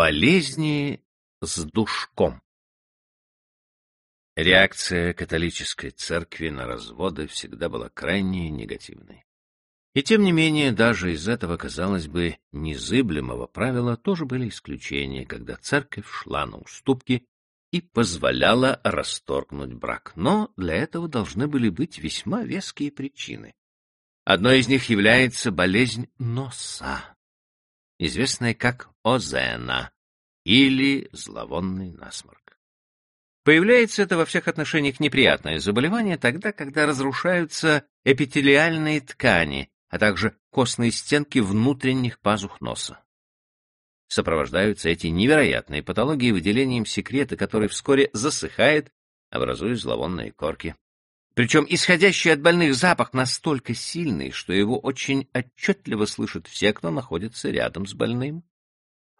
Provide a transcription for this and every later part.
Болезни с душком. Реакция католической церкви на разводы всегда была крайне негативной. И тем не менее, даже из этого, казалось бы, незыблемого правила тоже были исключения, когда церковь шла на уступки и позволяла расторгнуть брак. Но для этого должны были быть весьма веские причины. Одной из них является болезнь носа, известная как озена или зловонный насморк. Появляется это во всех отношениях неприятное заболевание тогда, когда разрушаются эпителиальные ткани, а также костные стенки внутренних пазух носа. Сопровождаются эти невероятные патологии выделением секрета, который вскоре засыхает, образуя зловонные корки. Причем исходящий от больных запах настолько сильный, что его очень отчетливо слышат все, кто находится рядом с больным.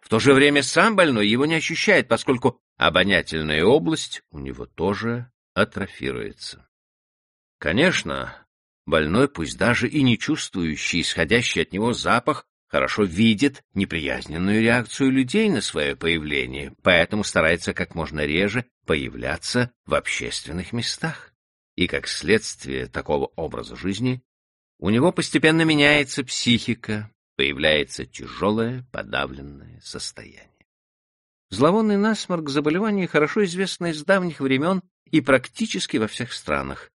В то же время сам больной его не ощущает, поскольку обонятельная область у него тоже атрофируется. Конечно, больной, пусть даже и не чувствующий исходящий от него запах, хорошо видит неприязненную реакцию людей на свое появление, поэтому старается как можно реже появляться в общественных местах. И как следствие такого образа жизни у него постепенно меняется психика, появляется тяжелое подавленное состояние. Зловонный насморк — заболевание, хорошо известное с давних времен и практически во всех странах.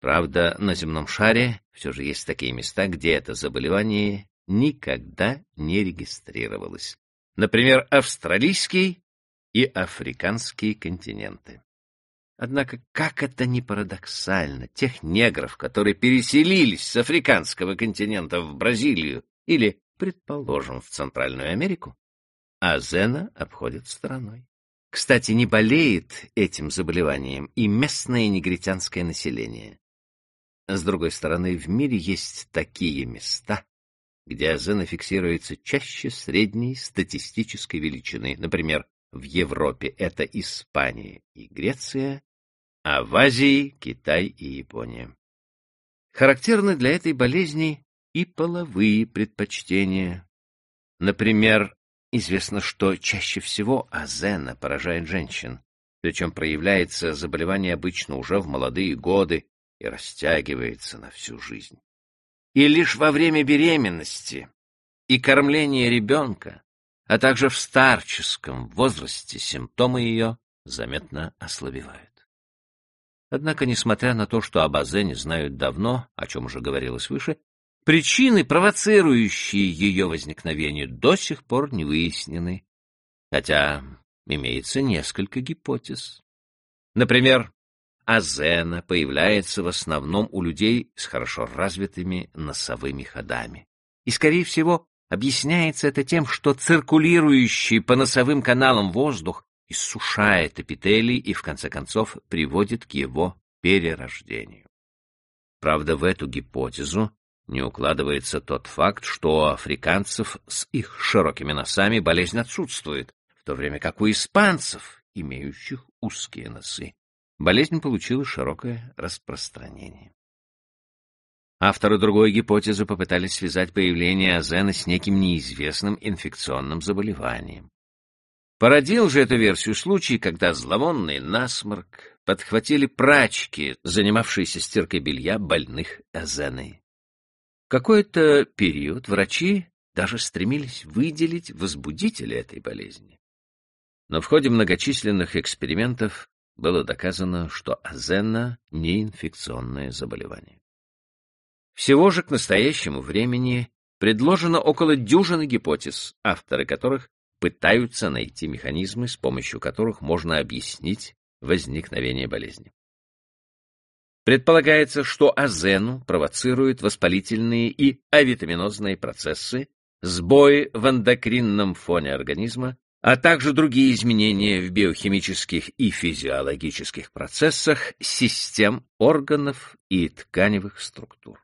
Правда, на земном шаре все же есть такие места, где это заболевание никогда не регистрировалось. Например, австралийский и африканские континенты. Однако, как это ни парадоксально, тех негров, которые переселились с африканского континента в Бразилию или, предположим, в Центральную Америку, а Зена обходит стороной. Кстати, не болеет этим заболеванием и местное негритянское население. С другой стороны, в мире есть такие места, где озена фиксируется чаще средней статистической величины. Например, в Европе это Испания и Греция, а в Азии — Китай и Япония. Характерны для этой болезни и половые предпочтения. Например, Известно, что чаще всего азена поражает женщин, причем проявляется заболевание обычно уже в молодые годы и растягивается на всю жизнь. И лишь во время беременности и кормления ребенка, а также в старческом возрасте симптомы ее заметно ослабевают. Однако, несмотря на то, что об азене знают давно, о чем уже говорилось выше, Причины, провоцирующие ее возникновение, до сих пор не выяснены, хотя имеется несколько гипотез. Например, азена появляется в основном у людей с хорошо развитыми носовыми ходами. И, скорее всего, объясняется это тем, что циркулирующий по носовым каналам воздух иссушает эпителий и, в конце концов, приводит к его перерождению. Правда, в эту гипотезу не укладывается тот факт, что у африканцев с их широкими носами болезнь отсутствует, в то время как у испанцев, имеющих узкие носы, болезнь получила широкое распространение. Авторы другой гипотезы попытались связать появление азена с неким неизвестным инфекционным заболеванием. Породил же эту версию случай, когда зловонный насморк подхватили прачки, занимавшиеся стиркой белья больных азеной какой-то период врачи даже стремились выделить возбудители этой болезни. Но в ходе многочисленных экспериментов было доказано, что азена — неинфекционное заболевание. Всего же к настоящему времени предложено около дюжины гипотез, авторы которых пытаются найти механизмы, с помощью которых можно объяснить возникновение болезни. Предполагается, что азену провоцируют воспалительные и авитаминозные процессы, сбои в эндокринном фоне организма, а также другие изменения в биохимических и физиологических процессах систем органов и тканевых структур.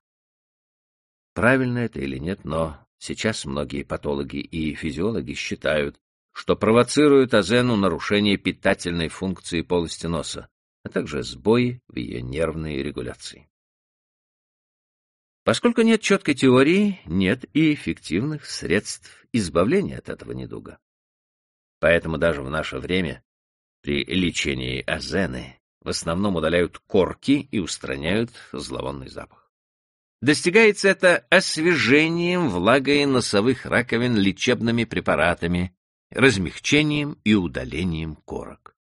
Правильно это или нет, но сейчас многие патологи и физиологи считают, что провоцируют азену нарушение питательной функции полости носа, а также сбои в ее нервной регуляции. Поскольку нет четкой теории, нет и эффективных средств избавления от этого недуга. Поэтому даже в наше время при лечении азены в основном удаляют корки и устраняют зловонный запах. Достигается это освежением влагой носовых раковин лечебными препаратами, размягчением и удалением корок.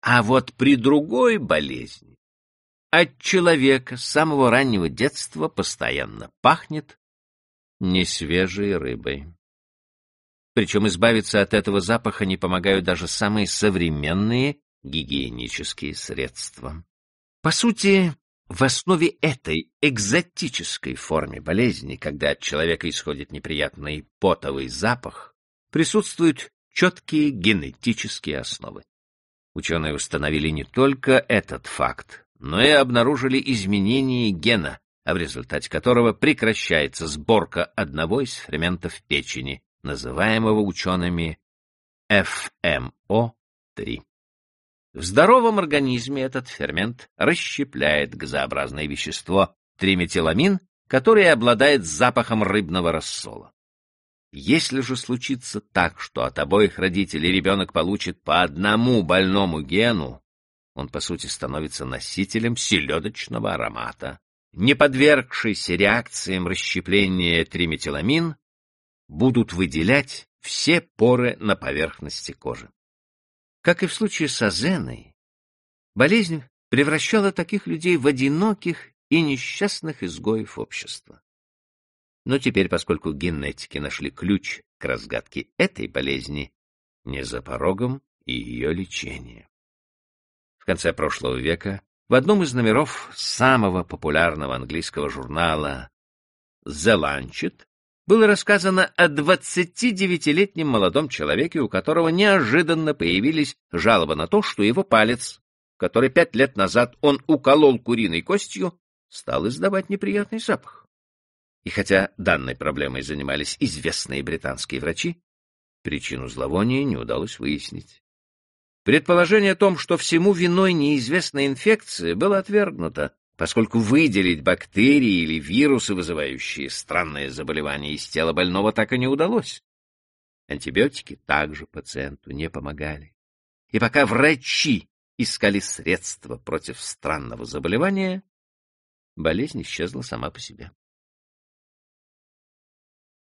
А вот при другой болезни от человека с самого раннего детства постоянно пахнет несвежей рыбой. Причем избавиться от этого запаха не помогают даже самые современные гигиенические средства. По сути, в основе этой экзотической формы болезни, когда от человека исходит неприятный потовый запах, присутствуют четкие генетические основы. Ученые установили не только этот факт, но и обнаружили изменение гена, в результате которого прекращается сборка одного из ферментов печени, называемого учеными FMO3. В здоровом организме этот фермент расщепляет газообразное вещество триметиламин, которое обладает запахом рыбного рассола. Если же случится так, что от обоих родителей ребенок получит по одному больному гену, он, по сути, становится носителем селедочного аромата. Не подвергшийся реакциям расщепления триметиламин будут выделять все поры на поверхности кожи. Как и в случае с азеной, болезнь превращала таких людей в одиноких и несчастных изгоев общества. Но теперь, поскольку генетики нашли ключ к разгадке этой болезни, не за порогом и ее лечение. В конце прошлого века в одном из номеров самого популярного английского журнала The Lancet было рассказано о 29-летнем молодом человеке, у которого неожиданно появились жалобы на то, что его палец, который пять лет назад он уколол куриной костью, стал издавать неприятный запах. И хотя данной проблемой занимались известные британские врачи, причину зловония не удалось выяснить. Предположение о том, что всему виной неизвестная инфекция, было отвергнуто, поскольку выделить бактерии или вирусы, вызывающие странные заболевания из тела больного, так и не удалось. Антибиотики также пациенту не помогали. И пока врачи искали средства против странного заболевания, болезнь исчезла сама по себе.